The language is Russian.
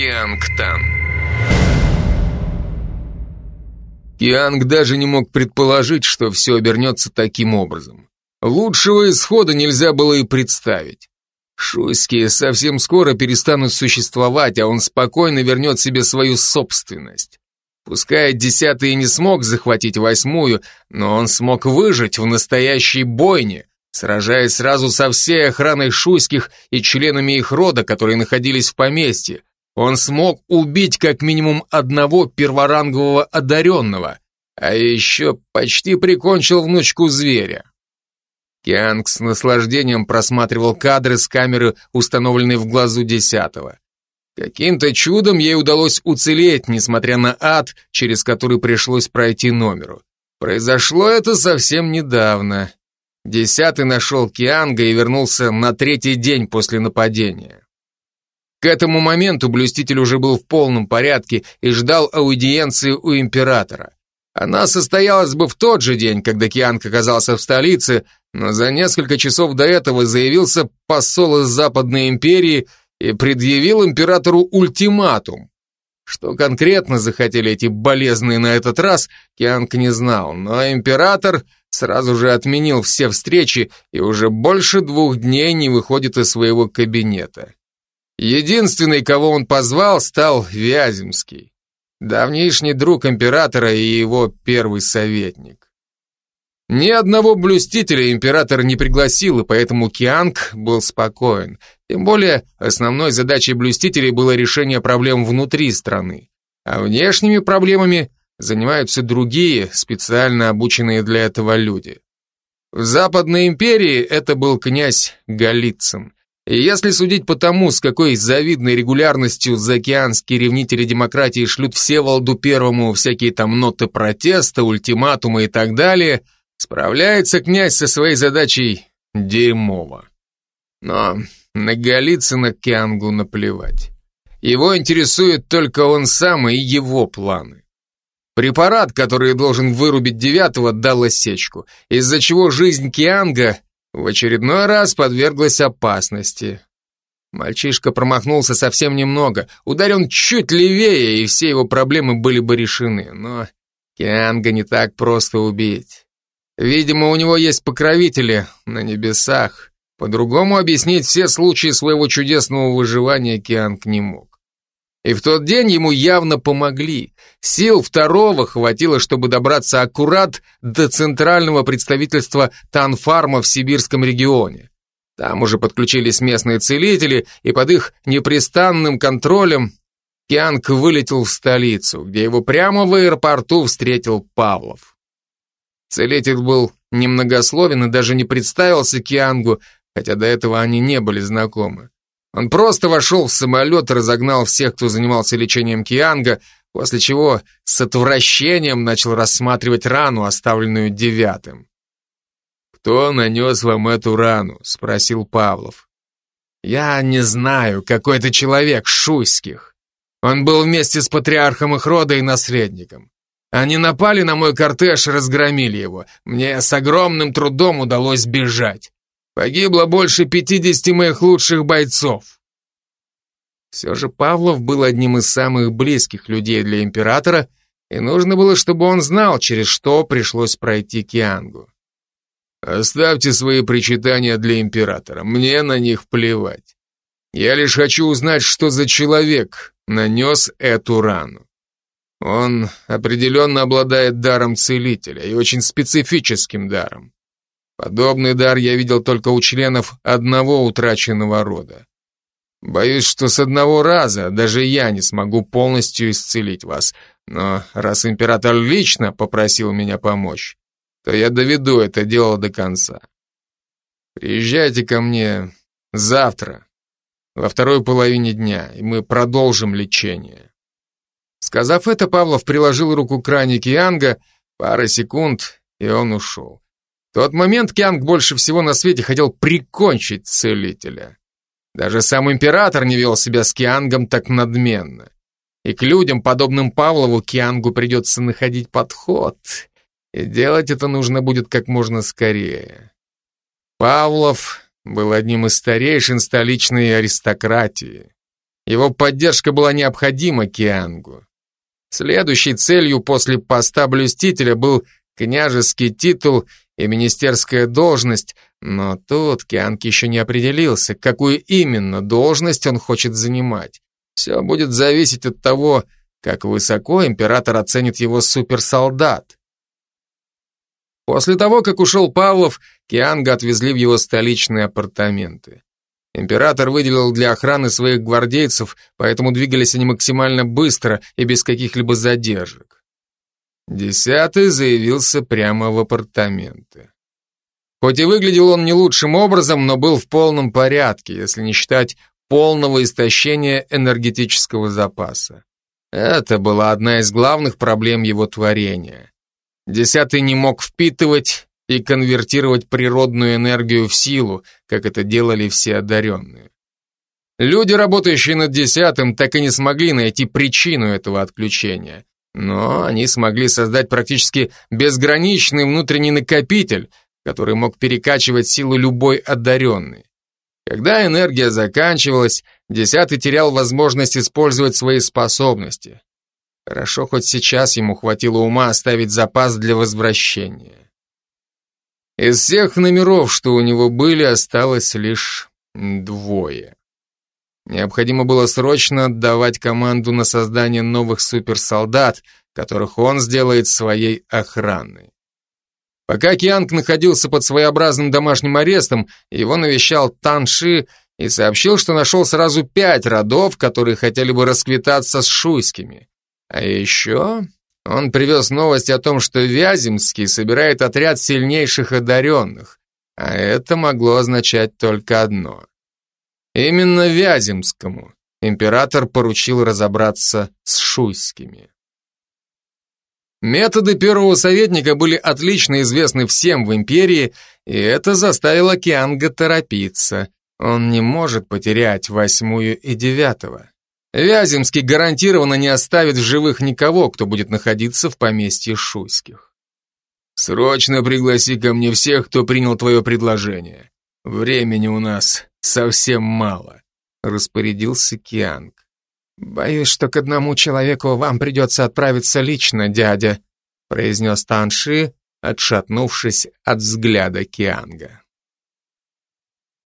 Кианг Тан. Кианг даже не мог предположить, что все обернется таким образом. Лучшего исхода нельзя было и представить. Шуйские совсем скоро перестанут существовать, а он спокойно вернет себе свою собственность. Пускай десятый не смог захватить восьмую, но он смог выжить в настоящей бойне, сражаясь сразу со всей охраной шуйских и членами их рода, которые находились в поместье. Он смог убить как минимум одного перворангового одаренного, а еще почти прикончил внучку зверя. Кианг с наслаждением просматривал кадры с камеры, установленной в глазу десятого. Каким-то чудом ей удалось уцелеть, несмотря на ад, через который пришлось пройти номеру. Произошло это совсем недавно. Десятый нашел Кианга и вернулся на третий день после нападения. К этому моменту блюститель уже был в полном порядке и ждал аудиенции у императора. Она состоялась бы в тот же день, когда Кианг оказался в столице, но за несколько часов до этого заявился посол из Западной империи и предъявил императору ультиматум. Что конкретно захотели эти болезные на этот раз, Кианг не знал, но император сразу же отменил все встречи и уже больше двух дней не выходит из своего кабинета. Единственный, кого он позвал, стал Вяземский, давнишний друг императора и его первый советник. Ни одного блюстителя император не пригласил, и поэтому Кианг был спокоен. Тем более, основной задачей блюстителей было решение проблем внутри страны. А внешними проблемами занимаются другие, специально обученные для этого люди. В Западной империи это был князь Голицын. И если судить по тому, с какой завидной регулярностью заокеанские ревнители демократии шлют Всеволоду Первому всякие там ноты протеста, ультиматумы и так далее – Справляется князь со своей задачей дерьмово. Но на Голицына Киангу наплевать. Его интересует только он сам и его планы. Препарат, который должен вырубить девятого, дал осечку, из-за чего жизнь Кианга в очередной раз подверглась опасности. Мальчишка промахнулся совсем немного, ударен чуть левее, и все его проблемы были бы решены, но Кианга не так просто убить. Видимо, у него есть покровители на небесах. По-другому объяснить все случаи своего чудесного выживания Кианг не мог. И в тот день ему явно помогли. Сил второго хватило, чтобы добраться аккурат до центрального представительства Танфарма в сибирском регионе. Там уже подключились местные целители, и под их непрестанным контролем Кианг вылетел в столицу, где его прямо в аэропорту встретил Павлов. Целитель был немногословен и даже не представился Киангу, хотя до этого они не были знакомы. Он просто вошел в самолет и разогнал всех, кто занимался лечением Кианга, после чего с отвращением начал рассматривать рану, оставленную девятым. «Кто нанес вам эту рану?» — спросил Павлов. «Я не знаю, какой-то человек Шуйских. Он был вместе с патриархом их рода и наследником. Они напали на мой кортеж и разгромили его. Мне с огромным трудом удалось бежать. Погибло больше пятидесяти моих лучших бойцов. Все же Павлов был одним из самых близких людей для императора, и нужно было, чтобы он знал, через что пришлось пройти Киангу. Оставьте свои причитания для императора, мне на них плевать. Я лишь хочу узнать, что за человек нанес эту рану. Он определенно обладает даром целителя и очень специфическим даром. Подобный дар я видел только у членов одного утраченного рода. Боюсь, что с одного раза даже я не смогу полностью исцелить вас, но раз император лично попросил меня помочь, то я доведу это дело до конца. Приезжайте ко мне завтра, во второй половине дня, и мы продолжим лечение. Сказав это, Павлов приложил руку к ране Кианга, пара секунд, и он ушел. В тот момент Кианг больше всего на свете хотел прикончить целителя. Даже сам император не вел себя с Киангом так надменно. И к людям, подобным Павлову, Киангу придется находить подход. И делать это нужно будет как можно скорее. Павлов был одним из старейшин столичной аристократии. Его поддержка была необходима Киангу. Следующей целью после поста блюстителя был княжеский титул и министерская должность, но тут Кианг еще не определился, какую именно должность он хочет занимать. Все будет зависеть от того, как высоко император оценит его суперсолдат. После того, как ушел Павлов, Кианга отвезли в его столичные апартаменты. Император выделил для охраны своих гвардейцев, поэтому двигались они максимально быстро и без каких-либо задержек. Десятый заявился прямо в апартаменты. Хоть и выглядел он не лучшим образом, но был в полном порядке, если не считать полного истощения энергетического запаса. Это была одна из главных проблем его творения. Десятый не мог впитывать и конвертировать природную энергию в силу, как это делали все одаренные. Люди, работающие над десятым, так и не смогли найти причину этого отключения. Но они смогли создать практически безграничный внутренний накопитель, который мог перекачивать силу любой одаренный. Когда энергия заканчивалась, десятый терял возможность использовать свои способности. Хорошо, хоть сейчас ему хватило ума оставить запас для возвращения. Из всех номеров, что у него были, осталось лишь двое. Необходимо было срочно отдавать команду на создание новых суперсолдат, которых он сделает своей охраной. Пока Кианг находился под своеобразным домашним арестом, его навещал Танши и сообщил, что нашел сразу пять родов, которые хотели бы расквитаться с шуйскими. А еще он привез новость о том, что Вяземский собирает отряд сильнейших одаренных, а это могло означать только одно. Именно Вяземскому император поручил разобраться с шуйскими. Методы первого советника были отлично известны всем в империи, и это заставило Кианга торопиться. Он не может потерять восьмую и девятого. Вяземский гарантированно не оставит в живых никого, кто будет находиться в поместье Шуйских. Срочно пригласи ко мне всех, кто принял твое предложение. Времени у нас совсем мало, распорядился Кианг. Боюсь, что к одному человеку вам придется отправиться лично, дядя, произнес Танши, отшатнувшись от взгляда Кианга.